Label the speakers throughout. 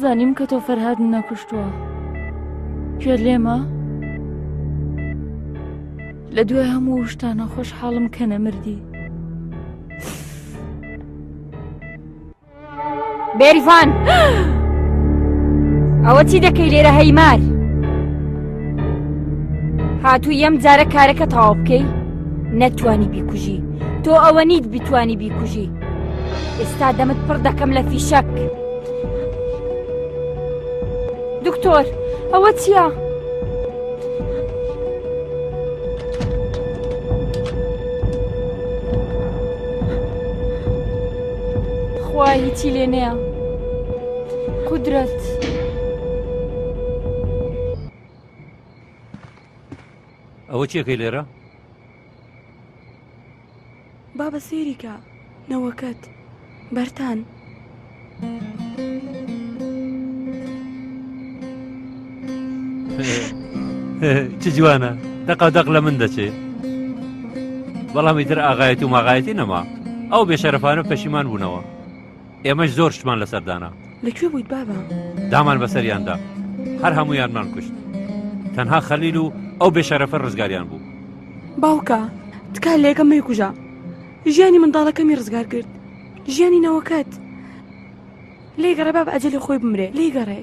Speaker 1: زانیم کە تۆ فەرهاد نەکوشتووە کوێت لێمە؟ لە دوای هەموو شتانە خۆشحاڵم کە نەمردی
Speaker 2: بێریڤان ئەوە چی دەکەی لێرە هەیمار هاتوو یەم جارە کارەکە تەواو بکەی نەتوانی بیکوژی تۆ ئەوە نیت بتانی بیکوژی ئێستا دەمت پڕ دەکەم لە فیشەک دکتۆر ئەوە چییە؟
Speaker 1: خوا هیچی لێ نەیە قدرەت.
Speaker 3: ئەوە چێکەی لێرە؟
Speaker 4: بابە سەیری کە نەوەکەت بەرتان.
Speaker 3: چ جوانە دەقا دەق لە من دەچێ بەڵامی تر ئاغایەت و ماغایەتی نەما ئەو بێشەرفانە پەشیمان بوونەوە ئێمەش زۆر شتمان لەسەر
Speaker 4: دانا. لە کوێ بوویت بابە؟
Speaker 3: دامان بەسەریاندا هەر هەمویانمان کوشت تەنها خەلیل و ئەو بێشەرەفە ڕزگاریان بوو.
Speaker 4: باوکە تکا لێکە مەیکوژە ژیانی منداڵەکەمی ڕزگار کرد ژیانی نەوەکەت لێگەڕێ باب ئەجلی خۆی بمرێ لێگەڕێ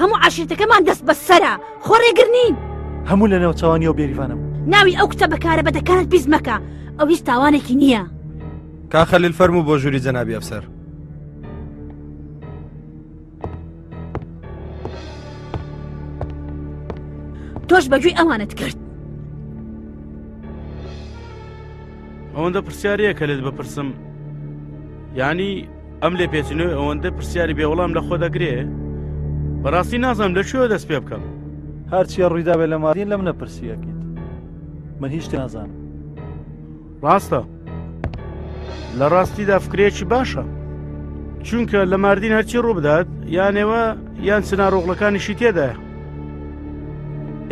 Speaker 5: هەموو عشرتەکەمان دەست بە سەرە خۆ ڕێگر نین
Speaker 6: هەموو لە ناوچوانی و بێریوانم
Speaker 5: ناوی ئەو کچە بەکارە بە دەکارت پیس مەکە ئەو هیچ تاوانێکی نییە
Speaker 7: کاخەلیل فەرمو بۆ ژووری جەنابی ئەفسەر
Speaker 5: تۆش بەگوێی ئەوانت کرد
Speaker 8: ئەوەندە پرسیارەیە کە لێت بپرسم ینی ئەم لێ پێچنەوەی ئەوەندە پرسیاری بێ وەڵام لە خۆ دەگرێ بەڕاستی نازانم لە کوێ دەست پێ بکەم
Speaker 6: هەرچیە ڕوویداوێ لە مادین لەم نەپرسیەکەیت من هیچ نازانم
Speaker 8: ڕاستە لە ڕاستیدا فکرێکی باشە چونکە لە ماردین هەرچی ڕوو بدات یانەوە یان سناڕۆغڵەکانیشی تێدایە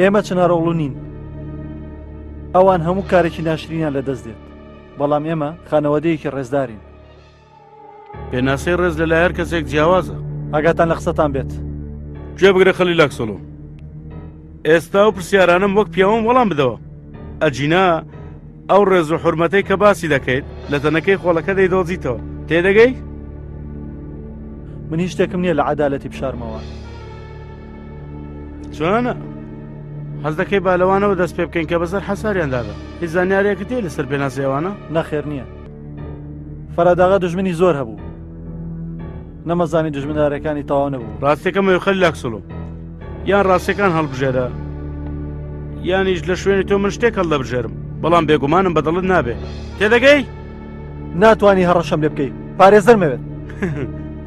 Speaker 6: ئێمە چنارۆڵو نین ئەوان هەموو کارێکی ناشرینیان لە دەست دێت بەڵام ئێمە خانەوەدەیەکی ڕێزدارین
Speaker 8: پێناسەی ڕێز لە لایەر کەسێک جیاوازە
Speaker 6: ئاگاتان لە قسەتان بێت
Speaker 8: گوێ بگرە خەلی لاکسۆلۆ ئێستا و پرسیارانم وەک پیاوم وەڵام بدەوە ئەجینا ئەو ڕێز و حرمەتەی کە باسی دەکەیت لە تەنەکەی خۆڵەکە دەیدۆزیتەوە تێدەگەی؟
Speaker 6: من هیچ شتێکم نییە لە عدالەتی بشارمەوە
Speaker 8: چۆنە؟ حەز دەکەی بالەوانەوە دەست پێ بکەین کە بەسەر حەساریاندابە هیچ زانیارێکت تێ لەسەر پێناسەوانە
Speaker 6: نەخێر نییە فەراداغا دژمنی زۆر هەبوو نەمەزانی دژمنارەکانی تەواو نەبوو
Speaker 8: ڕاستەکە مەوخەل لاکسڵۆ یان ڕاستەکان هەڵبژێرە یانیش لە شوێنی تۆ من شتێک هەڵ دەبژێرم بەڵام بێگومانم بەدڵت نابێت تێدەگەی
Speaker 6: ناتوانانی هەڕەشەم لێ بکەیت پارێزەر مەوێت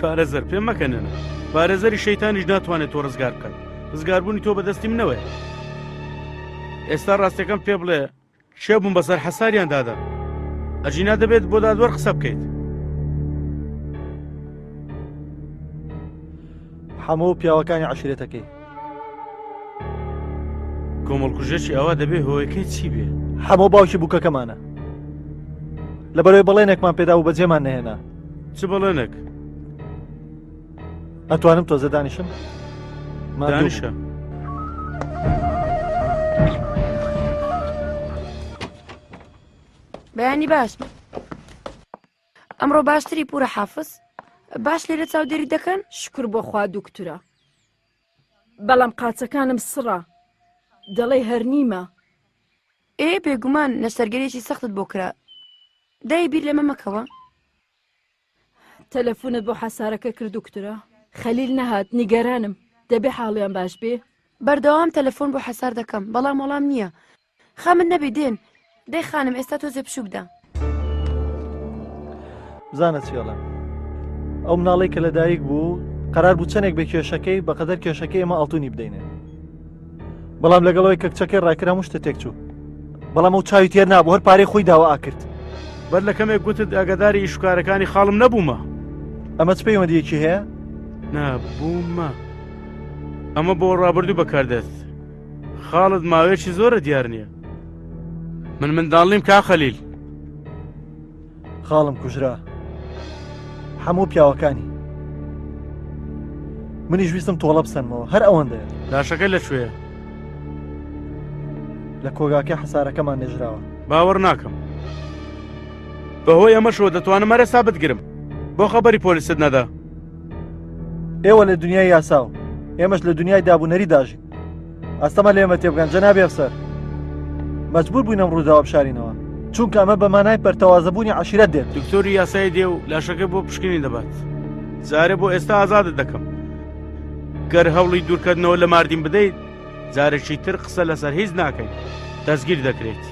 Speaker 8: پارێزەر پێم مەکەنن پارێزەری شەیتانیش ناتوانێت تۆ ڕزگار بکەن ڕزگاربوونی تۆ بەدەستی منەوەی ئێستا ڕاستەکەم پێ بڵێ کێ بوون بە سەر حەساریان دادا؟ ئەجینا دەبێت بۆ دادوەر قسە بکەیت.
Speaker 6: حەمە و پیاوەکانی عشرێتەکەی
Speaker 8: کۆمەڵکوژێکی ئەوە دەبێ هۆیەکەی چی بێ
Speaker 6: حەمە باوکی بووکەکەمانە لە بەرەوەی بەڵێنێکمان پێدا و بەجێمان نهێنا
Speaker 8: چ بەڵێنێک
Speaker 6: ئەتوانم تۆزە دانیشم
Speaker 8: دانیشە
Speaker 4: بەیانی باش ئەمڕۆ باشتری پورە حافظ باش لێرە چاودێری دەکەن
Speaker 2: شکر بۆ خوا دوکتورە بەڵام قاچەکانم سڕە دەڵێ هەرنیمە
Speaker 4: ئێ بێگومان نەسەرگەرێکی سەختت بۆ کرا دای بیر لەمە مەکەوە
Speaker 1: تەلەفونت بۆ حەسارەکە کردو کترا؟ خەلیل نەهات نیگەرانم دەبێ حاڵیان باش بێ؟
Speaker 4: بەردەوام تەلەفۆن بۆ حەسار دەکەم بەڵام وەڵام نییە خەمت نەبی دێن دەی خانم ئێستا تۆزێ پشوو بدە.
Speaker 6: بزانە چی ئەڵێم ئەو مناڵی کە لەدایک بوو قەرار بوو چەندێک بە کێشەکەی بەقەدەر کێشەکەی ئمە ئاڵتونی بدەینێ بەڵام لەگەڵەوەی کە کچەکەی ڕایکرا هەموو شتە تێک چوو بەڵام ئەو چاوی تێر نابوو هەر پارەی خۆی داوا ئاکرد
Speaker 8: بەر لە کەمێک گوتت ئەگەداری ئیشوکارەکانی خاڵم نەبوومە
Speaker 6: ئەمە چ پەیوەندیەکی هەیە
Speaker 8: نابوومە ئەمە بۆ ڕابردوو بەکاردێت خاڵت ماوێکی زۆرە دیار نییە من منداڵیم کاخەلیل
Speaker 6: خاڵم کوژرا هەموو پیاوەکانی منیش ویستم تۆڵە بسەنمەوە هەر ئەوەندە
Speaker 8: لاشەکە لەکوێ
Speaker 6: لە کۆگاکە حەسارەکەمان نێژراوە
Speaker 8: باوەڕ ناکەم بەهۆی ئەمەشەوە دەتوانم مەرەسا بتگرم بۆ خەبەری پۆلیست نەدا
Speaker 6: ئێوە لە دنیای یاساو ئێمەش لە دنیای دابوونەری داژین ئەستەمە لێمە تێبگەن جەنابی ئەفسەر مەجبور بووین ئەم ڕووداوە بشارینەوە چونکە ئەمە بە مانای پەرتەوازەبوونی عشرەت دێت
Speaker 8: دکتۆری یاسای دێ و لاشەکە بۆ پشکنی دەبات جارێ بۆ ئێستا ئازادت دەکەم گەر هەوڵی دوورکردنەوە لە ماردین بدەیت جارێکی تر قسە لەسەر هیچ ناکەین دەستگیر دەکرێت.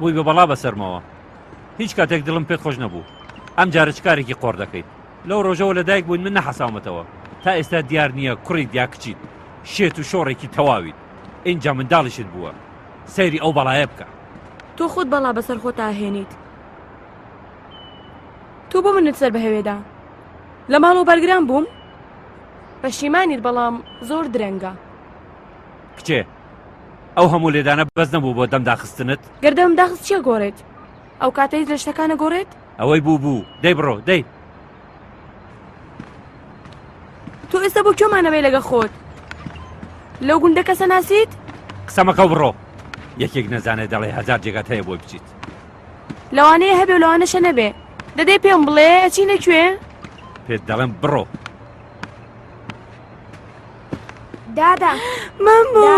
Speaker 3: بووی بە بەڵا بەسەرمەوە هیچ کاتێک دڵم پێت خۆش نەبوو ئەم جارە چکارێکی قۆڕ دەکەیت لەو ڕۆژەوە لە دایک بووین من نەحەساومەتەوە تا ئێستا دیار نییە کوڕی دیا کچیت شێت و شۆڕێکی تەواویت ئینجا منداڵیشت بووە سەیری ئەو بەڵایە بکە
Speaker 4: تۆ خۆت بەڵا بەسەر خۆت ئاهێنیت تۆ بۆ منت سەر بە هەوێدا لە ماڵەوە بەرگران بووم پەشیمانیت بەڵام زۆر درەنگە
Speaker 3: کچێ ئەو هەموو لێدانە بەس نەبوو بۆ دەم داخستنت
Speaker 4: گەردەم داخست چیە گۆڕێت ئەو کاتەیت لە شتەکانە گۆڕێت
Speaker 3: ئەوەی بوو بوو دەی بڕۆ دەی
Speaker 4: تۆ ئێستا بۆ کێمانەوەی لەگە خۆت لەو گوندە کەسە ناسیت
Speaker 3: قسەمەکە بڕۆ یەکێک نەزانێت دەڵێ هزار جێگات هەیە بۆی بچیت
Speaker 4: لەوانەیە هەبێ لەوانەشە نەبێ دەدەی پێم بڵێ ئەچی نەکوێ
Speaker 3: پێت دەڵێم بڕۆ
Speaker 5: دادا
Speaker 4: مەمۆ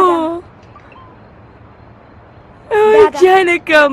Speaker 4: گیانەکەم.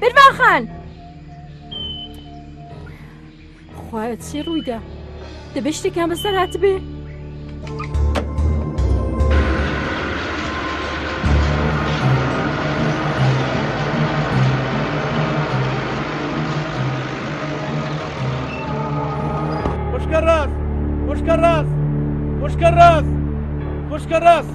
Speaker 2: برڤا خان خوایە چی ڕوویدا دەبێ شتێکیان بەسەر هاتبێ
Speaker 8: وشکە ڕاست وشکە ڕاست وشکە ڕاست وشکە ڕاست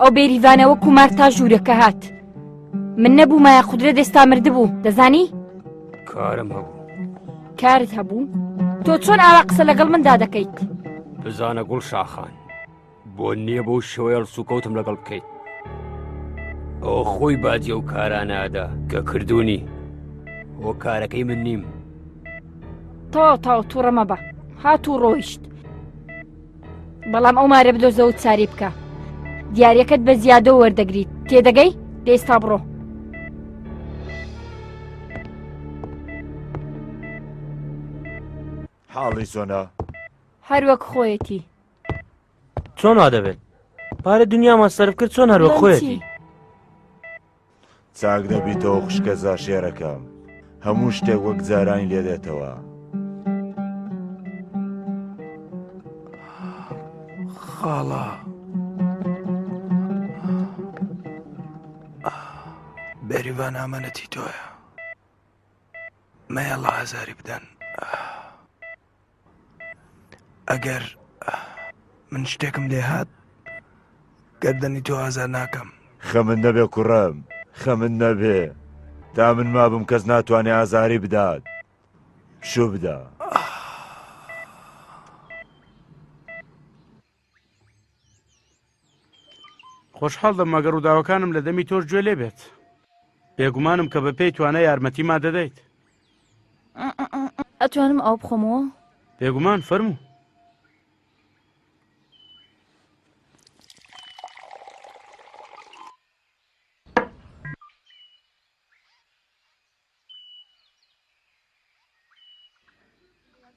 Speaker 2: ئەو بێریڤانەوە کومار تا ژوورەکە هات من نەبوو مایە قدرە دەستا مردبوو دەزانی
Speaker 9: کارم هەبوو
Speaker 2: کارت هەبوو تۆ چۆن ئاوا قسە لەگەڵ مندا دەکەیت
Speaker 9: بزانە گوڵ شاخان بۆ نییە بۆ شێوەیە سوکەوتم لەگەڵ بکەیت ئەو خۆی باجی ئەو کارانەدا کە کردوونی بۆ کارەکەی من نیم
Speaker 2: تاو تاو تووڕەمە بە هاتوو ڕۆیشت بەڵام ئەو مارە بدۆزەوە چاری بکە دیارەکەت بە زیادە وەردەگریت تێدەگەی دەیستا بڕۆ
Speaker 10: حاڵی زۆنا
Speaker 2: هەروەک خۆیەتی
Speaker 11: چۆن وا دەبێت پارە دنیامان سرف کرد چۆن هەروە خۆیەتی
Speaker 10: چاک دەبیتەوە خوشکە جاشێرەکەم هەموو شتێک وەک جارانی لێ دێتەوە.
Speaker 7: خاڵە. بێریڤان ئامانەتی تۆیە. مەیەڵە ئازاری بدەن. ئەگەر من شتێکم لێ هات گەردەنی تۆ ئازار ناکەم
Speaker 10: خەمن نەبێ کوڕم خەمن نەبێ تا من مابم کەس ناتوانێ ئازاری بدات شو بدە.
Speaker 8: خۆشحاڵ دەبم ئەگەر ڕووداوەکانم لە دەمی تۆش گوێ لێ بێت بێگومانم کە بە پێی توانە یارمەتیما دەدەیت
Speaker 2: ئەتوانم ئەو بخۆمەوە
Speaker 8: بێگومان فەرموو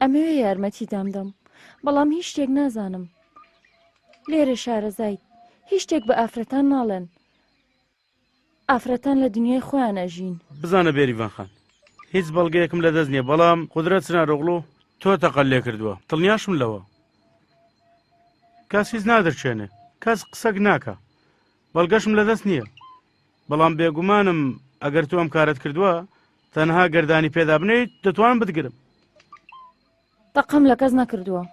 Speaker 1: ئەمەوێ یارمەتیدام دەم بەڵام هیچ شتێک نازانم لێرە شارەزایت هیچ شتێک بە ئافرەتان ناڵێن ئافرەتان لە دنیای خۆیان ئەژین
Speaker 8: بزانە بێریڤان خان هیچ بەڵگەیەکم لە دەست نییە بەڵام قودرەت چنارۆغڵو تۆ تەقەت لێ کردووە دڵنیاشم لەوە کەس هیچ نادرچێنێ کەس قسەک ناکا بەڵگەشم لەدەست نییە، بەڵام بێگومانم ئەگەر تۆ ئەم کارەت کردووە تەنها گەردانی پێدا بنێیت دەتوان بتگرم.
Speaker 1: تەقەم لە کەس نەکردووە.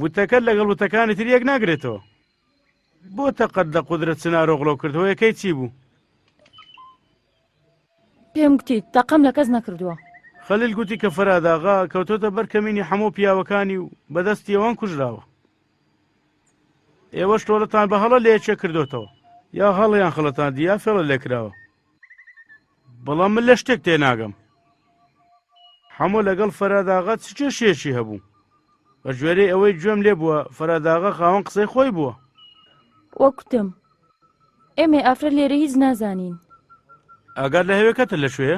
Speaker 8: وتەکە لەگەڵ وتەکانی تر یەک ناگرێتەوە. بۆ تەقەت لە قدرە چنارۆغڵۆ کردەوە یەکەی چی بوو؟
Speaker 1: پێم گوتیت تەقەم لە کەس نەکردووە.
Speaker 8: خەلیل گوتی کە فەراداغا کەوتۆتە بەر کەمینی حەمۆ پیاوەکانی و بەدەستی ئەوان کوژراوە. ئێوەش تۆڵەتان بە هەڵە لە یەکێک کردۆتەوە یا هەڵە یان خەڵەتان دی یا فێڵە لێکراوە بەڵام من لە شتێک تێناگەم حەمۆ لەگەڵ فەراداغا چ کێشێکی هەبوو بە گوێرەی ئەوەی گوێم لێ بووە فەراداغا خاوەن قسەی خۆی بووە
Speaker 1: وەکوتم ئێمەی ئافرەت لێرە هیچ نازانین.
Speaker 8: ئاگات لە هەوێکەتە لە
Speaker 1: شوێ؟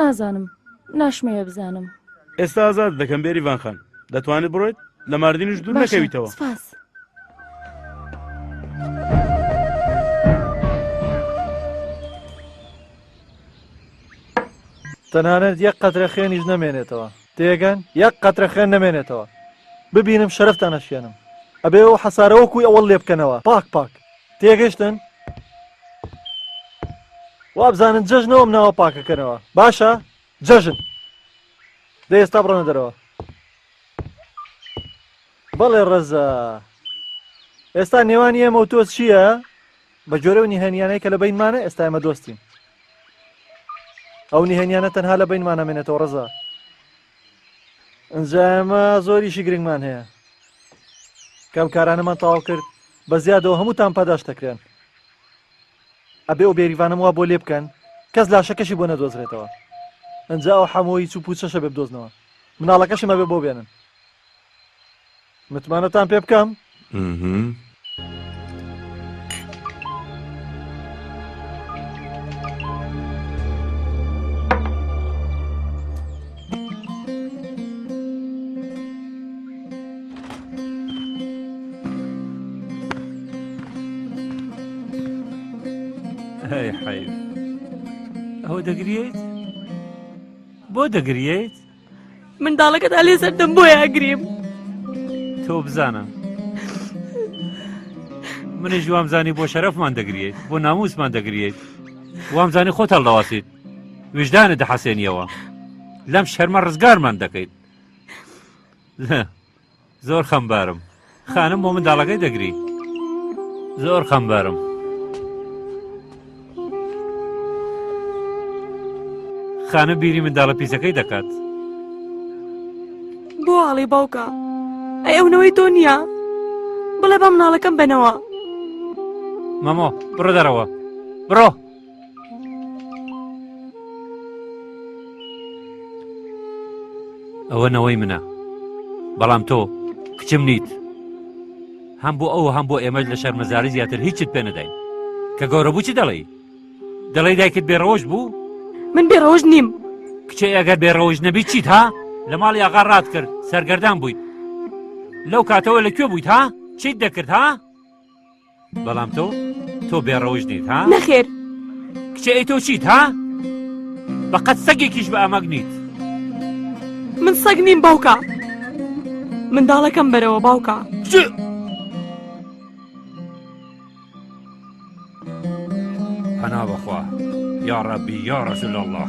Speaker 1: نازانم ناشمەوێ بزانم.
Speaker 8: ئێستا ئازاد دەکەم بێری ڤانخان دەتوانێت بڕۆیت لە ماردینش دوور نەکەویتەوە.
Speaker 1: سپاس.
Speaker 6: تەنانەت یەک قەترە خێنیش نەمێنێتەوە تێگەن یەک قەترە خوێن نەمێنێتەوە ببینم شەرەفتان ئەشکێنم ئەبێ ئەو حەسارە وەکوی ئەوەڵ لێبکەنەوە پاک پاک تێگەشتن وابزانن جەژنەوەم ناوە پاکەکەنەوە باشە جەژن دە ئێستا بڕەنە دەرەوە بەڵێ ڕەزە ئێستا نێوانی ئێمە و تۆ چییە؟ بە گوێرەی ئەو نهێنییانەی کە لە بەینمانە، ئێستا ئێمە دۆستین. ئەو نهێنییانە تەنها لە بەینمان نامێنێتەوە ڕەزا. ئینجا ئێمە زۆریشی گرنگمان هەیە. کە ئەم کارانەمان تەواو کرد، بە زیادەوە هەمووتان پاداشت دەکرێن. ئەبێ ئەو بێریڤانەم وا بۆ لێ بکەن، کەس لاشەکەشی بۆ نەدۆزرێتەوە. ئینجا ئەو حەمووی چوو پووچەشە بێ بدۆزنەوە. مناڵەکەشم ئەبێ بۆ بێنن. متمانەتان پێ بکەم؟ ئمم.
Speaker 3: هەی حەیف. ئەوە دەگریەیت؟ بۆ دەگریەیت؟
Speaker 4: منداڵەکەدا لێزەر دەم بۆی ئەگریم
Speaker 3: تۆ بزانە منیش وامزانی بۆ شەرەفمان دەگریت بۆ ناموسمان دەگریت وامزانی خۆت هەڵدەواسیت وژدانە دەحەسێنیەوە لەم شەرمە ڕزگارمان دەکەیت زۆر خەمبارم خانم بۆ منداڵەکەی دەگری زۆر خەمبارم خانە بیری منداڵە پیسەکەی دەکات
Speaker 4: بۆ ئاڵێ باوکە ئەی ئەونەوەی تۆ نییە بڵێ بە مناڵەکەم بنەوە
Speaker 3: مەمۆ بڕدەرەوە بڕۆ ئەوە نەوەی منە بەڵام تۆ کچم نیت هەم بۆ ئەو هەم بۆ ئێمەش لە شەرمەزاری زیاتر هیچت پێ نەداین کە گەورە بوو چی دەڵێی دەڵێ دایکت بێڕەوەش بوو
Speaker 4: من بێڕەوەش نیم
Speaker 3: کچێ ئەگەر بێڕەوەش نەبی چیت ها لە ماڵی ئاغا ڕات کرد سەرگەردان بوویت لەو کاتەوە لەکوێ بوویت ها چیت دەکرد ها بەڵام تۆ تۆ بێڕەوش نیت ها
Speaker 4: نەخێر
Speaker 3: کچێ ئەی تۆ چیت ها بەقەت سەگێکیش بە ئەمەگ نیت
Speaker 4: من سەگ نیم باوکە منداڵەکەم بەرەوە باوکە
Speaker 3: پەنا بەخوا یا ڕەبی یا ڕەسول الله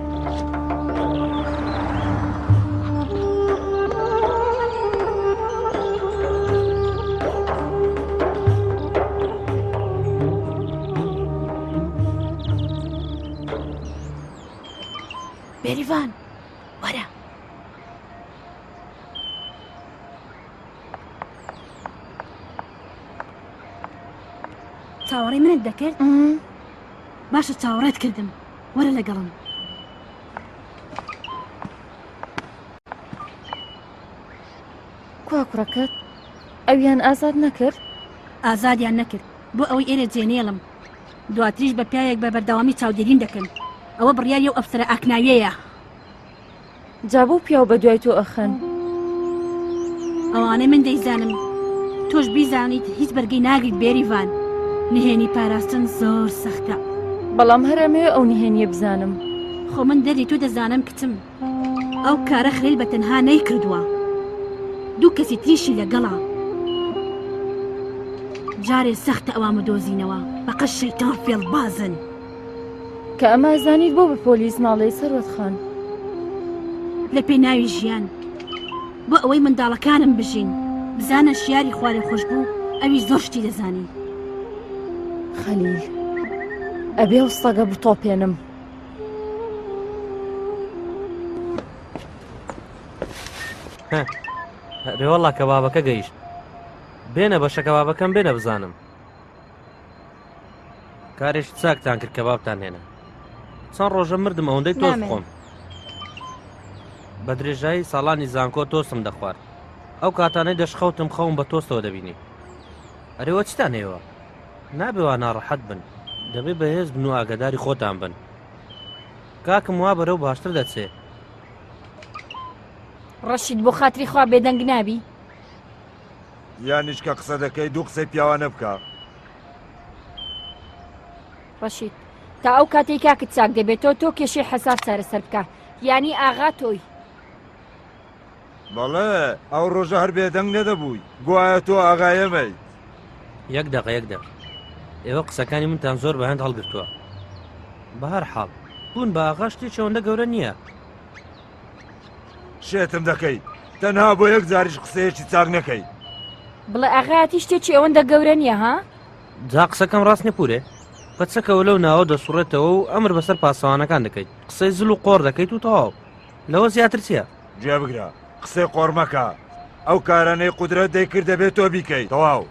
Speaker 5: بێریڤان وەرە چاوەڕی منت دەکرد باشە چاوەڕێت کردم وەرە لەگەڵم.
Speaker 1: کوا کوڕەکەت ئەویان ئازاد نەکرد
Speaker 5: ئازادیان نەکرد بۆ ئەوەی ئێرە جێنێڵم دواتریش بە پیاوێک بە بەردەوامی چاودێریم دەکەن ئەوە بڕیاری و ئەفسرە ئاکناویەیە
Speaker 1: جا بۆ پیاو بە دوای تۆ ئەخەن؟
Speaker 5: ئەوانەی من دەیزانم تۆش بیزانیت هیچ بەرگەی ناگریت بێریڤان، نهێنی پاراستن زۆر سەختە.
Speaker 1: بەڵام هەر ئەمەوێ ئەو نهێنیە بزانم.
Speaker 5: خۆ من دەردی تۆ دەزانم کچم، ئەو کارە خلیل بە تەنها نەیکردوە دوو کەسی تریشی لەگەڵە، جارێ سەختە ئەوان بدۆزینەوە بەقەد شەیتان فێڵبازن.
Speaker 1: کە ئەمە زانیت بۆ بە پۆلیس ناڵێ سەرۆت خان
Speaker 5: لە پێی ناوی ژیان بۆ ئەوەی منداڵەکانم بژین بزانە شیاری خوارێ خۆش بوو ئەوی زۆر شتی دەزانی
Speaker 1: خەلیل ئەبێ و سەگە بتۆپێنم
Speaker 11: رێوەڵا کە بابەکە گەیشت بێنە بەشەکە بابەکەم بێنە بزانم کارێش چاکتان کرد کە بابتان هێنا چەند ڕۆژە مردم ئەوەندەی
Speaker 1: تۆ
Speaker 11: خۆم بە درێژایی ساڵانی زانکۆ تۆسم دەخوارد ئەو کاتانەی دەشخەوتم خەوم بە تۆستەوە دەبینی ئەرێوە چتان هێوە نابێوا ناڕەحەت بن دەبێ بەهێز بن و ئاگداری خۆتان بن کاکم وا بەرەو باشتر دەچێ
Speaker 2: ڕەشید بۆ خاتری خوا بێدەنگ نابی
Speaker 10: یانیش کە قسە دەکەی دوو قسەی پیاوانە بکە.
Speaker 2: ڕەشید تا ئەو کاتەی کاکت چاک دەبێتەوە تۆ کێشەی حەساف چارەسەر بکە یانی ئاغا تۆی
Speaker 10: بەڵێ ئەو ڕۆژە هەر بێدەنگ نەدەبووی گوایە تۆ ئاغایەمەی
Speaker 11: یەک دەقە یەک دەق ئێوە قسەکانی منتان زۆر بە هەند هەڵگرتووە بە هەر حاڵ بوون بە ئاغا شتێکی ئەوەندە گەورە نییە
Speaker 10: شێتم دەکەی تەنها بۆ یەک جاریش قسەیەکی چاک نەکەی
Speaker 2: بڵێ ئاغاتی شتێکی ئەوەندە گەورە نییە ها
Speaker 11: جا قسەکەم ڕاست نپورێ پەچەکەەوە لەو ناوە دەسوڕێتەوە و ئەمر بەسەر پاسەوانەکان دەکەیت قسەی زل و قۆڕ دەکەیت و تەواو لەوە زیاتر چییە
Speaker 10: گوێ بگرە قسەی قۆرمەکە ئەو کارانەی قودرە دەیکرد دەبێت تۆ بیکەیت تەواو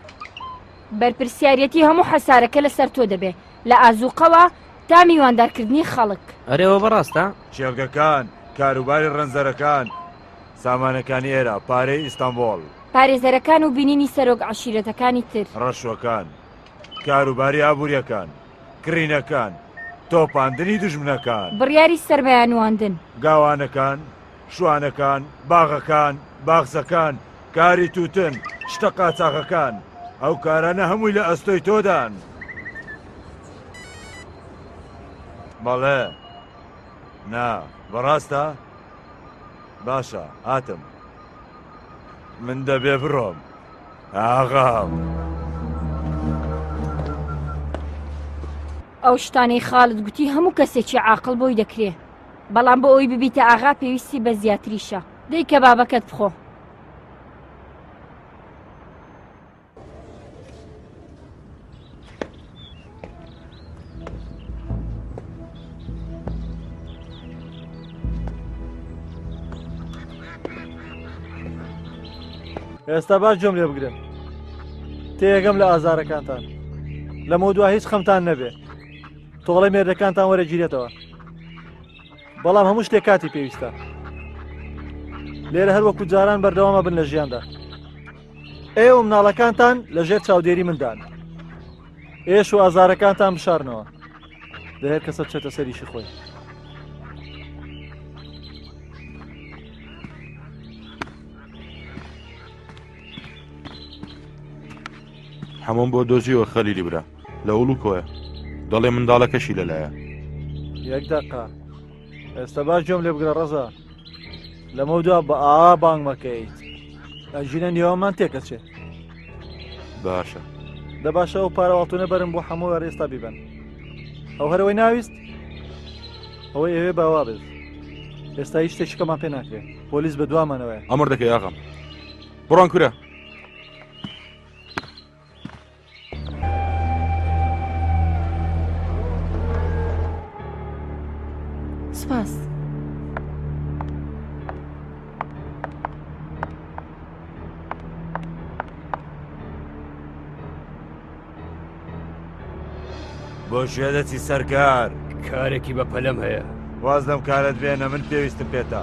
Speaker 2: بەرپرسیارەتی هەموو حەسارەکە لەسەر تۆ دەبێ لە ئازووقەوە تا میواندارکردنی خەڵک.
Speaker 11: ئەرێ ئەوە
Speaker 10: ڕاستە؟ کێڵگەکان، کاروباری ڕەنجەرەکان، سامانەکانی ئێرە، پارەی ئیستانبۆڵ.
Speaker 2: پارێزەرەکان و بینینی سەرۆک عەشیرەتەکانی تر.
Speaker 10: ڕەشوەکان، کاروباری ئابووریەکان، کڕینەکان، تۆپاندنی دوژمنەکان.
Speaker 2: بڕیاری سەربەیانواندن.
Speaker 10: گاوانەکان، شوانەکان، باغەکان، باخچەکان، کاری تووتن، شتە قاچاغەکان. ئەو کارانە هەمووی لە ئەستۆی تۆدان. بەڵێ. نا، بەڕاستە؟ باشە، هاتم. من دەبێ بڕۆم. ئاغام!
Speaker 2: ئەو شتانەی خالد گوتی هەموو کەسێکی عاقڵ بۆی دەکرێ. بەڵام بۆ ئەوەی ببیتە ئاغا پێویستی بە زیاتریشە. دەی کەبابەکەت بخۆ.
Speaker 6: ئێستا باش جۆم لێ بگرن تێگەم لە ئازارەکانتان لەمە دو هیچ خەمتان نەبێ تۆڵەی مێردەکانتان وەرەگیرێتەوە بەڵام هەموو شتێک کاتی پێویستە لێرە هەروەکو جاران بەردەوامە بن لە ژیاندا ئێوە مناڵەکانتان لە ژێر چاودێری مندان ئێش و ئازارەکانتان بشارنەوە لە هەر کەسە چێتە سەریشی خۆی
Speaker 12: هەموم بۆ دۆزیوە خەلیلی برا لە ئوڵوکۆیە دەڵێ منداڵەکەشی لەلایە
Speaker 6: یەک دەقا ئێستا باش جۆم لێ بگرە ڕەزا لەمە دوا بە ئا بانگمەکەیت ئەژینە نێوەمان تێکەچێ
Speaker 12: باشە
Speaker 6: دە باشە ئەو پارەواڵتونە بەرم بۆ هەموو وەر ئێستا بیبن ئەو هەرەوەی ناویست ئەوەی ئەوێ باوا بێت ئێستا هیچ شتێکەکەمان پێ ناکرێت پۆلیس بە دوامانەوەی
Speaker 12: ئەمر دەکەی ئاغام بڕۆن کورە
Speaker 4: سپاس.
Speaker 10: بۆ ژێ دەچی سەرکار
Speaker 9: کارێکی بە پەلەم هەیە
Speaker 10: واز لەم کارت بێنە من پێویستم پێێتە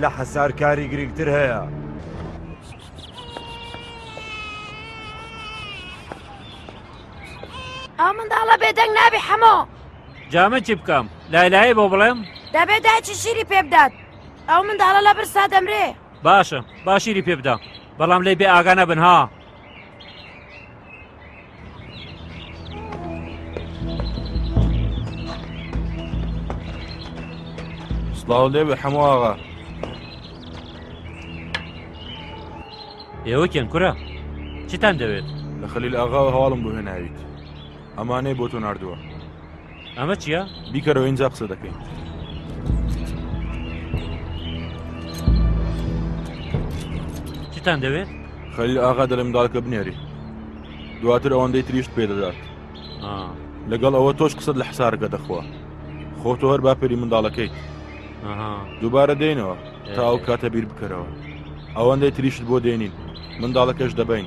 Speaker 10: لە حەسار کاری گرنگتر هەیە
Speaker 13: ئەو منداڵە بێدەنگ نابێ حەمۆ
Speaker 3: جامە چی بکەم لایلایە بۆ بڵێم
Speaker 13: دەبێت داچی شیری پێ بدات ئەو منداڵە لە برسا دەمرێ
Speaker 3: باشە باشیری پێ بدە بەڵام لی بێ ئاگانە بن
Speaker 12: ها سڵاو لێ بێ حەمو ئاغا
Speaker 3: ئێوە کێن کورە چتان دەوێت
Speaker 12: لە خەلیل ئاغاوە هەواڵم بۆ هێناویت ئەمانەی بۆ تۆ نردووە
Speaker 3: ئەمە چییە؟
Speaker 12: بیکەرەوە ئینجا قسە دەکەین.
Speaker 3: چتان دەوێت؟
Speaker 12: خەلیل ئاغا دەلە منداڵەکە بنێری دواتر ئەوەندەی تریشت پێدەدات لەگەڵ ئەوە تۆش قسەت لە حسارەکە دەخوا خۆتۆ هەر باپەری منداڵەکەیت دووبارە دێنەوە تا ئەو کاتە بیر بکەرەوە ئەوەندەی تریشت بۆ دێنین منداڵەکەش دەبین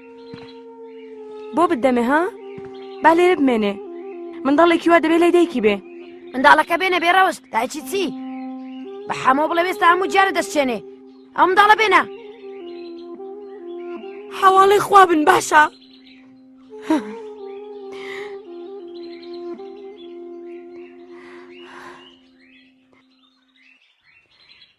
Speaker 4: بۆ بدەمێ ها با لێرە بمێنێ منداڵێکی وا دەبێ لای دایکی بێ
Speaker 13: منداڵەکە بێنە بێ ڕەوشت دایکی چی بە حەمەوە بڵێ وێستا هەموو جارە دەستچێنێ ئەو منداڵە بێنە
Speaker 4: حواڵی خوا بن باشە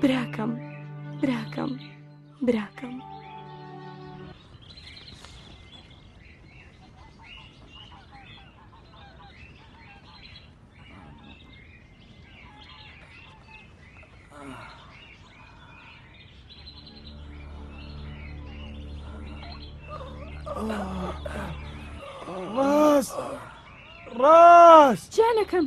Speaker 4: براکەم براکەم براکەم.
Speaker 14: ڕاست ڕاست
Speaker 5: چیانەکەم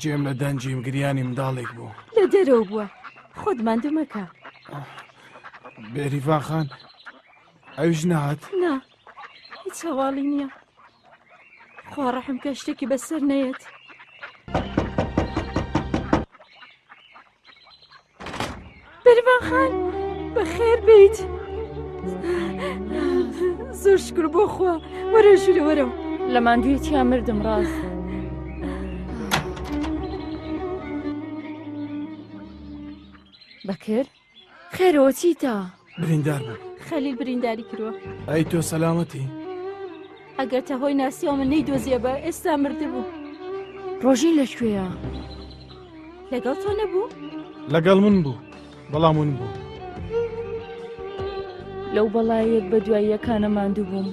Speaker 14: جێم لە دەنجیم گریانی منداڵێک بوو
Speaker 5: لە دەرەوە بووە خۆت ماندوو مەکە
Speaker 14: بێریڤان خان ئەوش نات
Speaker 5: نا هیچ هەواڵی نییە خوا ڕەحم کە شتێکی بەسەر نەیەت. دەربان خان بەخێر بیت زۆر شکر بۆ خوا وەرە ژورە وەرەوە
Speaker 1: لە ماندوێتیا مردم ڕاست بەکر خێرەوە چیتە
Speaker 14: بریندار بوو
Speaker 5: خەلیل برینداری کردوە
Speaker 14: ئەی تۆ سەلامەتی
Speaker 5: ئەگەر تە هۆی ناسیەوە من نەی دۆزیە بە ئێستا مردبوو
Speaker 1: ڕۆژین لەکوێە
Speaker 5: لەگەڵ تۆ نەبوو
Speaker 14: لەگەڵ من بوو بەڵام من بوو
Speaker 1: لەو بەڵایەک بە دواییەکانە ماندوو بووم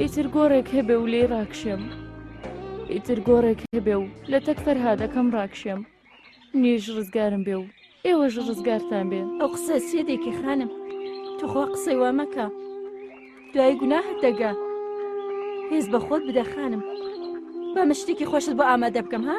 Speaker 1: ئیتر گۆڕێک هەبێ و لێ ڕاکشێم ئیتر گۆڕێک هەبێ و لە تەک فەرهادەکەم ڕاکشێم نوێژ ڕزگارم بێ و ئێوەش ڕزگارتان بێ
Speaker 5: ئەو قسە سێ دێکی خانم توخوا قسەی وا مەکە دوای گوناهت دەگا هێز بە خۆت بدە خانم بە من شتێکی خۆشت بۆ ئامادە بکەم ها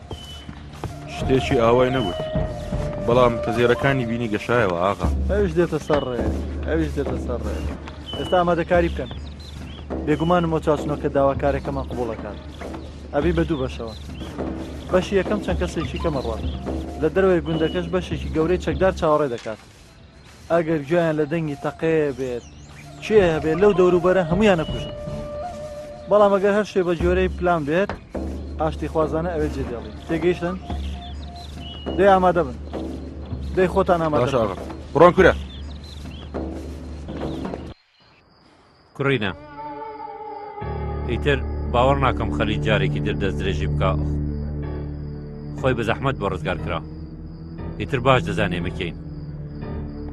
Speaker 12: شتێکی ئاوای نەگوت بەڵام کە زێرەکانی بینی گەشایەوە ئاغا
Speaker 6: ئەوش دێتە سەر ڕێ ئەوش دێتە سەر ڕێ ئێستا ئامادەکاری بکەن بێگومان مۆ چاسنۆکە داواکارەکەمان قوبڵەکان ئەبی بە دوو بەشەوە بەشی یەکەم چەند کەسێکی کەمەڕوات لە دەروێ گوندەکەش بەشێکی گەورەی چەکدار چاوەڕێ دەکات ئەگەر گوێیان لە دەنگی تەقەیە بێت کێ هەبێت لەو دەوروبەرە هەمویان نەکوژن بەڵام ئەگەر هەر شتێ بە جۆرەی پلان بێت ئاشتی خوازانە ئەوێ جێ دێڵی تێگەیشتن دەی ئامادە بن دەی خۆتان ئامادە
Speaker 12: بڕۆن کورە
Speaker 3: کڕینە ئیتر باوەڕ ناکەم خەلی جارێکی تر دەست درێژی بکە خۆی بە زەحمت بۆ ڕزگار کرا ئیتر باش دەزانێ مکەین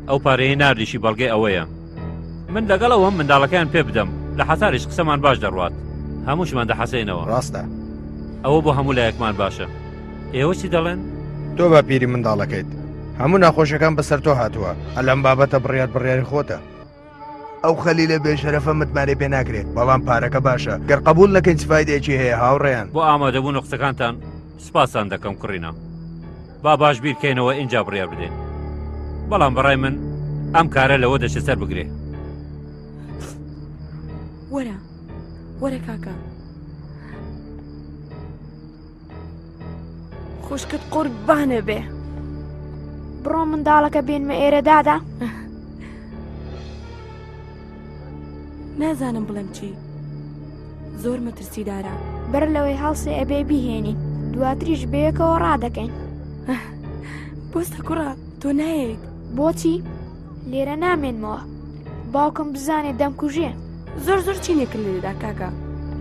Speaker 3: ئەو پارەیە ناردیشی بەڵگەی ئەوەیە من لەگەڵ ئەوەم منداڵەکەیان پێ بدەم لە حەساریش قسەمان باش دەڕوات هەمووشمان دەحەسێنەوە
Speaker 15: ڕاستە
Speaker 3: ئەوە بۆ هەموو لایەکمان باشە ئێوە چی دەڵێن
Speaker 15: تۆ بە پیری منداڵەکەیت هەموو ناخۆشەکان بەسەر تۆ هاتووە ئەلەم بابەتە بڕیار بڕیاری خۆتە ئەو خەلیلە بێشەرەفە متمانەی پێ ناکرێت بەڵام پارەکە باشە گەر قبول نەکەین سفایدێکی هەیە هاوڕێیان
Speaker 3: بۆ ئامادەبوون قسەکانتان سپاسان دەکەم کوڕینا با باش بیرکەینەوە ئینجا بڕیار بدەین بەڵام بەڕای من ئەم کارە لەوە دەچێت سەر بگرێ
Speaker 4: وەرە وەرە کاکە خوشکت قوربانە بێ
Speaker 16: بڕۆ منداڵەکە بێنمە ئێرە دادا
Speaker 4: نازانم بڵێم چی زۆر مەترسیدارە
Speaker 16: بەر لەوەی هەڵسێ ئەبێ بهێنی دواتریش بەیەکەوە ڕادەکەین
Speaker 4: بۆستە کوڕە تۆ نایت
Speaker 16: بۆچی؟ لێرە نامێنمەوە باوکم بزانێ دەمکوژێ
Speaker 4: زۆر زۆر چینێکن لێدا کاکە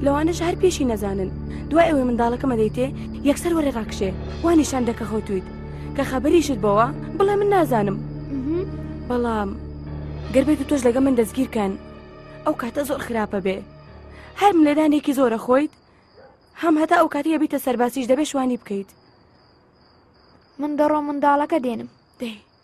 Speaker 4: لەوانش هەر پێشی نەزانن دوای ئەوەی منداڵەکەمە دەیتێ یەکسەر وەرێ ڕاکشێ وا نیشان دەکە خەوتویت کە خەبەریشت بەوە بڵێ من نازانم بەڵام گەربێت و تۆش لەگە من دەستگیرکەن ئەو کاتە زۆر خراپە بێ هەر ملێدانێکی زۆرە خۆیت هەم هەتا ئەو کاتیە بیتە سەرباسیش دەبێ شوانی بکەیت
Speaker 16: من دەڕۆ منداڵەکە دێنم
Speaker 4: دەی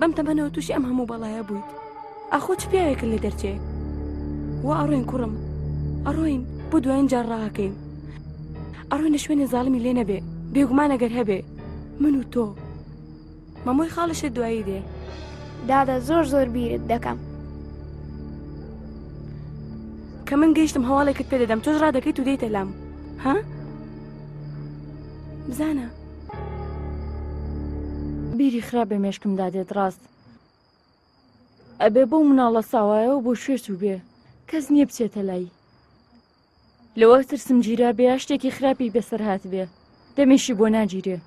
Speaker 4: بەم تەمەنەوە تووشی ئەم هەموو بەڵایە بوویت ئاخۆ چ پیاوێکە لە دەرچێ و ئەڕۆین کوڕم ئەڕۆین بۆ دوایین جار ڕاکەین ئەڕۆینە شوێنێ زاڵمی لێ نەبێ بێگومانە گەر هەبێ من و تۆ مەمۆی خاڵشە دوایی دێ
Speaker 16: دادە زۆر زۆر بیرت دەکەم
Speaker 4: کە من گەیشتم هەواڵێکت پێ دەدەم تۆش ڕادەکەیت و دێتە لام ها بزانە
Speaker 1: بیری خراپ بە مێشکمدا دێت ڕاست ئەبێ بۆ مناڵە ساوایەوە بۆ شوێ چوو بێ کەس نییە بچێتە لای لەوە ترسم گیرا بێ شتێکی خراپی بەسەر هاات بێ دەمێشی بۆ ناگیرێ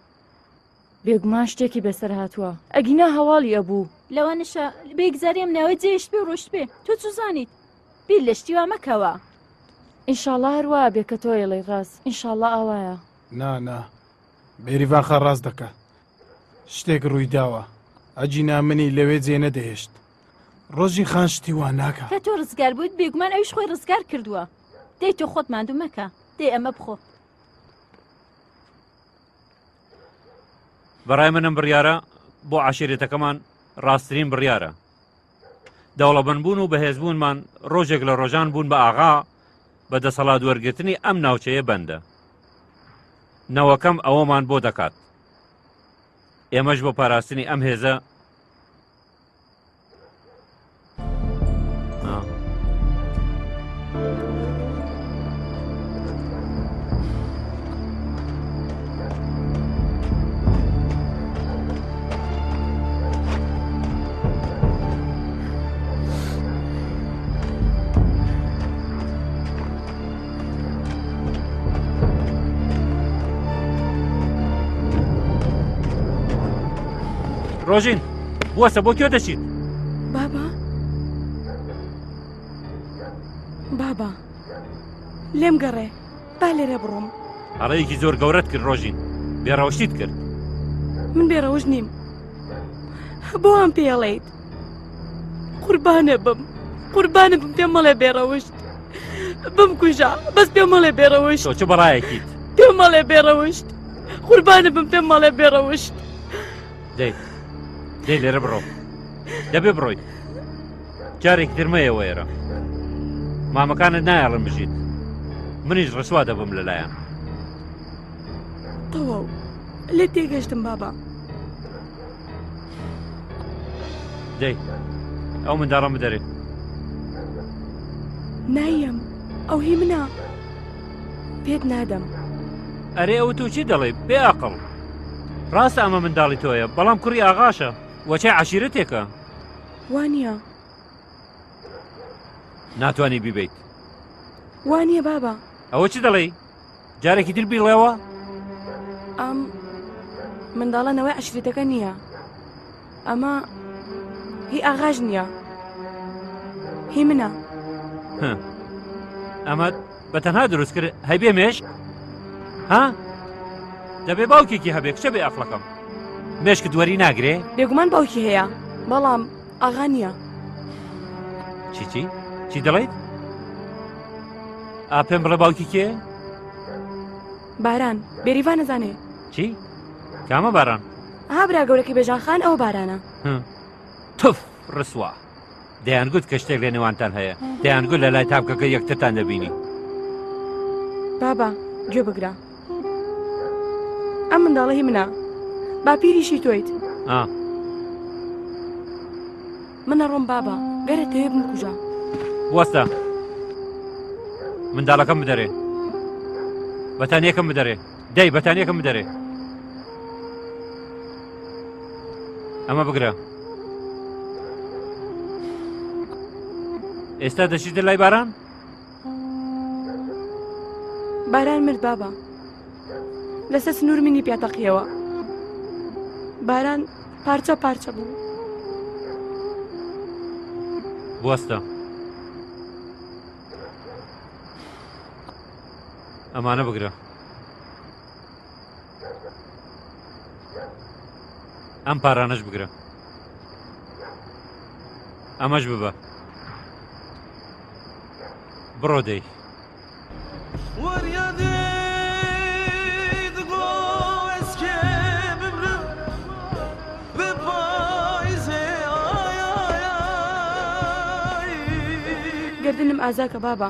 Speaker 1: بێگومان شتێکی بەسەر هاتووە ئەگینا هەواڵی ئەبوو
Speaker 5: لەوە نشە بێگزاریم ناوە جێشت پێ ڕۆشت پێ تۆ چزانیت بیر لە شتیوا مەکەوە
Speaker 1: ئینشاالله هەروە بێ کە تۆیڵی ڕاست ئینشاالله ئاوایە
Speaker 14: نا نا بێریڤان خان ڕاست دەکات شتێک ڕووی داوە ئەجینا منی لەوێ جێ نەدەهێشت ڕۆژی خان شتی وا ناکە
Speaker 5: کە تۆ ڕزگار بوویت بێگومان ئەویش خۆی ڕزگار کردووە دەی تۆ خۆت ماندوو مەکە دەی ئەمە بخۆ
Speaker 3: بەڕای منم بڕیارە بۆ عشێرێتەکەمان ڕاستترین بڕیارە دەوڵەمەند بوون و بەهێزبوونمان ڕۆژێک لە ڕۆژان بوون بە ئاغا بە دەسەڵات وەرگرتنی ئەم ناوچەیە بەندە نەوەکەم ئەوەمان بۆ دەکات ئێمەش بۆ پاراستنی ئەم هێزە ڕۆژین بوەسە بۆ کێ دەچیت
Speaker 4: بابا بابا لێم گەڕێ با لێرە بڕۆم
Speaker 3: هەڵەیەکی زۆر گەورەت کرد ڕۆژین بێڕەوشیت کرد
Speaker 4: من بێڕەوش نیم بۆ ئەم پێڵیت قوربانە بم قوربانە بم پێم مەڵێ بێڕەوشت بم کوژە بەس پێم مەڵێ
Speaker 3: بێڕەوش چ بەڕایەکیت
Speaker 4: پێم مەڵێ بێڕەوشت قوربانە بم پێم مەڵێ بێڕەوشت
Speaker 3: دەی دەی لێرە بڕۆ دەبێ بڕۆیت جارێکی تر مەیەوە ئێرە مامەکانت نایەڵم بژیت منیش ڕسوا دەبم لەلایەن
Speaker 4: تەواو لێ تێگەشتم بابا
Speaker 3: دەی ئەو منداڕم بدەرێت
Speaker 4: نایم ئەو هی منە پێت نادەم
Speaker 3: ئەرێ ئەو تو چی دەڵێ بێ ئاقڵ ڕاستە ئەمە منداڵی تۆیە بەڵام کوڕی ئاغاشە وەچای عشیرەتێکە
Speaker 4: وانیە
Speaker 3: ناتوانانی بیبیت
Speaker 4: وانە بابا
Speaker 3: ئەوە چ دەڵێ جارێکی تر بیڵێەوە
Speaker 4: ئەم منداڵە نەوەی عشرێتەکە نییە ئەمە هی ئاغاش نییە هی منە
Speaker 3: ئەمە بە تەنها دروست کرد هەیبێ مێشک ها دەبێ باوکێکی هەبێ کچە بێ ئەقلەکەم مێشک دووەری ناگرێ
Speaker 4: بێگومان باوکی هەیە بەڵام ئاغا نییە
Speaker 3: چیچی چی دەڵیت ئا پێم بڵێ باوکی کێ
Speaker 4: باران بێریڤان نەزانێ
Speaker 3: چی کامە باران
Speaker 4: ها برا گەورەکە بێژان خان ئەو بارانە
Speaker 3: تف ڕسوە دەیانگوت کە شتێک لە نێوانتان هەیە، دەیانگوت لە لای تاکەکە یەکترتان دەبینی.
Speaker 4: بابە، گوێ بگرە. ئەم منداڵە هی منە. باپیریشی تۆیت. ئا. من ئەڕۆم بابە، گەر ئەتەوێ بمکوژە.
Speaker 3: وەستە. منداڵەکەم بدەرێ. بەتانییەکەم بدەرێ. دەی بەتانیەکەم بدەرێ ئەمە بگرە ئێستا دەشیت لای باران
Speaker 4: باران مرد بابا لەسەر سنوور منی پێتەقیەوە باران پارچە پارچە بوو
Speaker 3: بوەستە ئەمانە بگرە ئەم پارانەش بگرە ئەمەش ببە بڕۆ دەی
Speaker 4: گردنم ئازاکە
Speaker 17: بابە.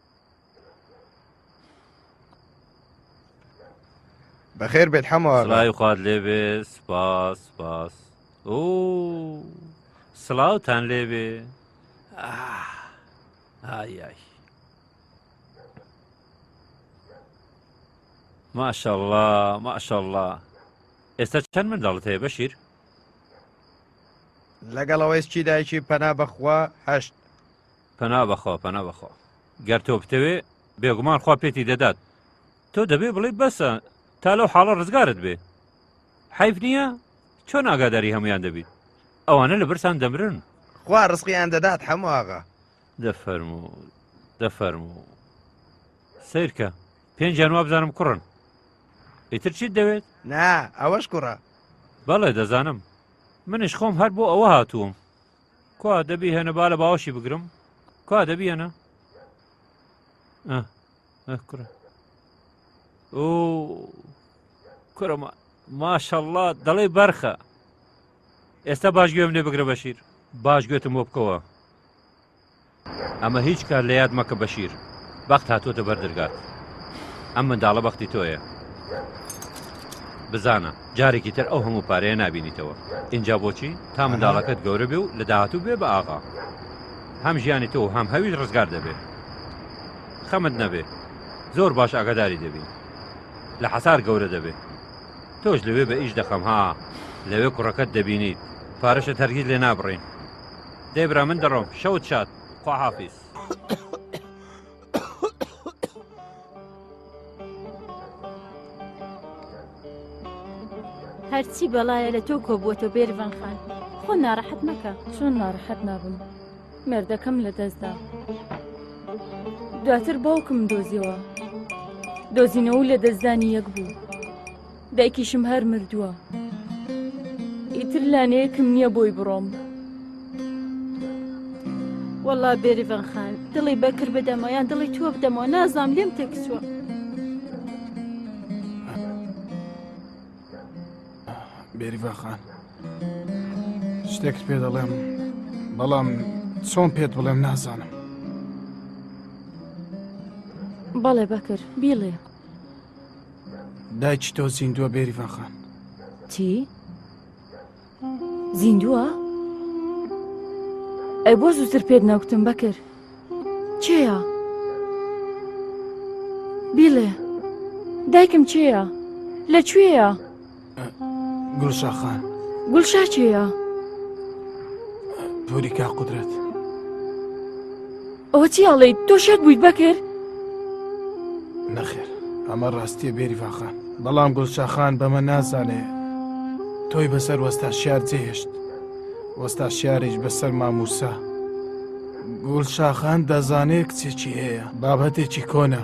Speaker 15: بەخێر بێت حەمە
Speaker 3: سڵاوی خوات لێبێ سپاس سپاس ئۆ سڵاوتان لێبێ ئایای ماشەڵڵا ماشەڵڵا ئێستا چەند منداڵت هەیە بەشیر
Speaker 15: لەگەڵەوەی چی دایکی پەنا بەخوا هەشت
Speaker 3: پەنا بەخوا پەنا بەخوا. گەر تۆ بتەوێ بێگومان خوا پێتی دەدات. تۆ دەبێ بڵێی بەسە تا لەو حاڵە ڕزگارت بێ. حەیف نییە؟ چۆن ئاگاداری هەمویان دەبیت؟ ئەوانە لە برسان دەمرن.
Speaker 15: خوا ڕزقیان دەدات حەمە ئاغا.
Speaker 3: دەفەرموو دەفەرموو. سەیرکە پێنجیان وابزانم کوڕن. ئیتر چیت دەوێت؟
Speaker 15: نا ئەوەش کوڕە.
Speaker 3: بەڵێ دەزانم. منیش خۆم هەر بۆ ئەوە هاتووم. کوا دەبی هێنە با لە باوەشی بگرم کوا دەبی هێنە کوڕە ئۆ کوڕە ماشەڵڵا دەڵێ بەرخە ئێستا باش گوێم لێ بگرە بەشیر باش گوێتم بۆ بکەوە ئەمە هیچ کار لە یاد مەکە بەشیر بەخت هاتووەتە بەر درگات ئەم منداڵە بەختی تۆیە بزانە جارێکی تر ئەو هەموو پارەیە نبینیتەوە اینجا بۆچی تا منداڵەکەت گەورە بێ و لە داهاتوو بێ بە ئاغا هەم ژیانی تۆ هەم هەویش ڕزگار دەبێت خەمت نەبێ زۆر باش ئاگاداری دەبین لە حەسار گەورە دەبێت تۆش لەوێ بە ئیش دەخەم ها لەوێ کوڕەکەت دەبینیت پارەشە تەرگیز لێ نابڕین دەی برا من دەڕۆم شەوت شاد خواحافیز.
Speaker 5: هەرچی بەڵایە لە تۆ کۆبووەتە بێرڤان خان خۆ ناڕەحەت مەکە
Speaker 1: چۆن ناڕەحەت نابم مێردەکەم لە دەستدا دواتر باوکم دۆزیەوە دۆزینەوە لە دەستدانی یەک بوو دایکیشم هەر مردووە ئیتر لانەیەکم نییە بۆی بڕۆم
Speaker 5: وەڵا بێریڤەن خان دڵی بەکر بدەمە یان دڵی تۆ بدەمەوە نازام لێم تێکچوە
Speaker 14: بێریڤە خان شتێکت پێ دەڵێم بەڵام چۆن پێت بڵێم نازانم
Speaker 1: بەڵێ بەکر بیڵێ
Speaker 14: دایکی تۆ زیندووە بێریڤان خان
Speaker 1: چی؟ زیندووە؟ ئەی بۆ زووتر پێت نەوتم بەکر چێە؟ بیڵێ دایکم چێە؟ لە کوێیە؟
Speaker 14: گوڵشاخان
Speaker 1: گوڵشا چێە؟
Speaker 14: پۆری کا قدرەت
Speaker 1: ئەوە چی هەڵیت تۆ شێت بوویت بەکرد؟
Speaker 14: نەخێر ئەمە ڕاستیە بێری فاخان بەڵام گوڵشاخان بەمە نازانێ تۆی بەسەر وەستا شار جێهێشت وەستا شارێک بەسەر ماموسا گوڵشاخان دەزانێ کچێکی هەیە بابەتێکی کۆنا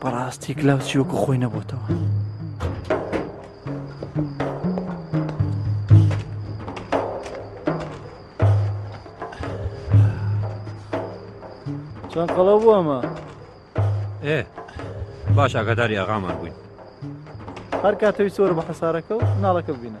Speaker 6: بەڕاستی کلااوچی وەکو خۆی نەبووتەوە. چەند قەڵە بووەمە
Speaker 3: ئێ باش ئاگاداری ئاغامان بووین
Speaker 6: هەر کاتەوی سۆر بە حەسارەکە و ناڵەکە
Speaker 3: بینە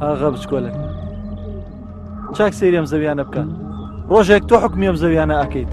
Speaker 6: ئاغا بچکۆلەکە چاک سریەم زەویانە بکە ڕۆژێک تۆ حکمیم زەویانە ئەکەیت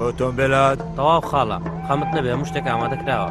Speaker 10: ئۆتۆمبیلات
Speaker 11: تەواو خاڵە خەمت نەبێ هەموو شتێک ئامادە
Speaker 1: کراوە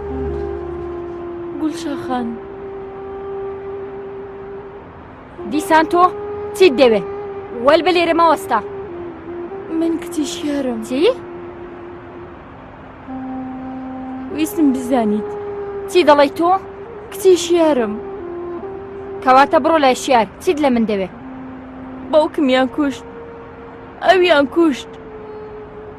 Speaker 1: گولشە خان
Speaker 2: دیسان تۆ چیت دەوێ وەل بە لێرە مەوەستا
Speaker 1: من کچی شارم
Speaker 2: چی؟
Speaker 1: ویستم بزانیت
Speaker 2: چی دەڵی تۆ
Speaker 1: کچی شارم
Speaker 2: کەواتە بڕۆ لای شار چیت لە من دەوێ
Speaker 1: باوکمیان کوشت ئەویان کوشت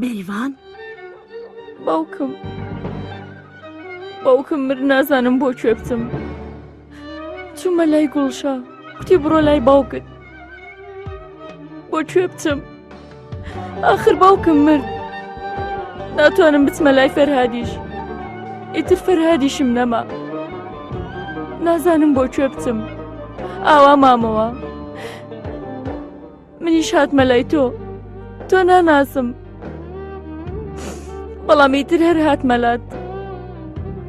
Speaker 5: بێیڤان
Speaker 1: باوکم باوکم مر نازانم بۆ کوێ بچم چوومە لای گوڵشە کوتی بڕۆ لای باوکت بۆ کوێ بچم ئاخر باوکم مرد ناتوانم بچمە لای فەرهادیش ئیتر فەرهادیشم نەما نازانم بۆ کوێ بچم ئاوا مامەوە منیش هاتمە لای تۆ تۆ ناناسم بەڵام ئیتر هەر هاتمەلات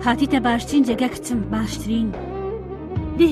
Speaker 5: هاتیتە باشترین جێگە کچم باشترین دێ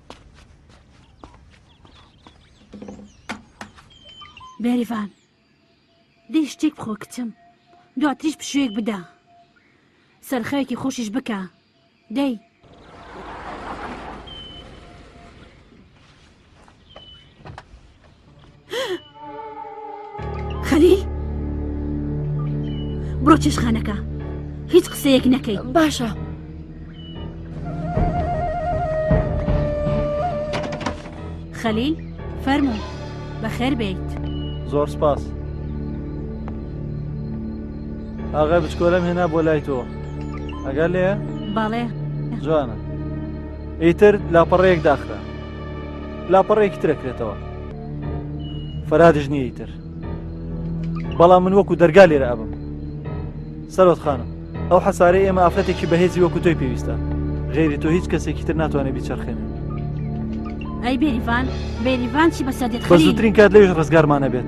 Speaker 5: بێریڤان دەی شتێک بخۆ کچم دواتریش پشوێک بدە سەرخەیەکی خۆشیش بکە دەی خەلیل بڕۆ چێشخانەکە هیچ قسەیەک نەکەی باشە. خەلیل فەرمو بەخێر بیت
Speaker 6: زۆر سپاس ئاغا بچکۆلم هێنا بۆ لای تۆ ئەگەر لێ
Speaker 5: باڵێ
Speaker 6: جوانە ئیتر لاپەڕەیەک داخرا لاپەڕەیەکی تر ئەکرێتەوە فەرادش نییە ئیتر بەڵام من وەکو دەرگا لێرە ئەبم سەرۆت خانم ئەو حەسارەی ئێمە ئافرەتێکی بەهێزی وەکو تۆی پێویستە غێری تۆ هیچ کەسێکی تر ناتوانێت بیچەرخێنێت
Speaker 5: ئەی بێریڤان بێریڤان چی بەسەر دێت
Speaker 6: بە خەریک زووترین کات لەوێش ڕزگارمانە بێت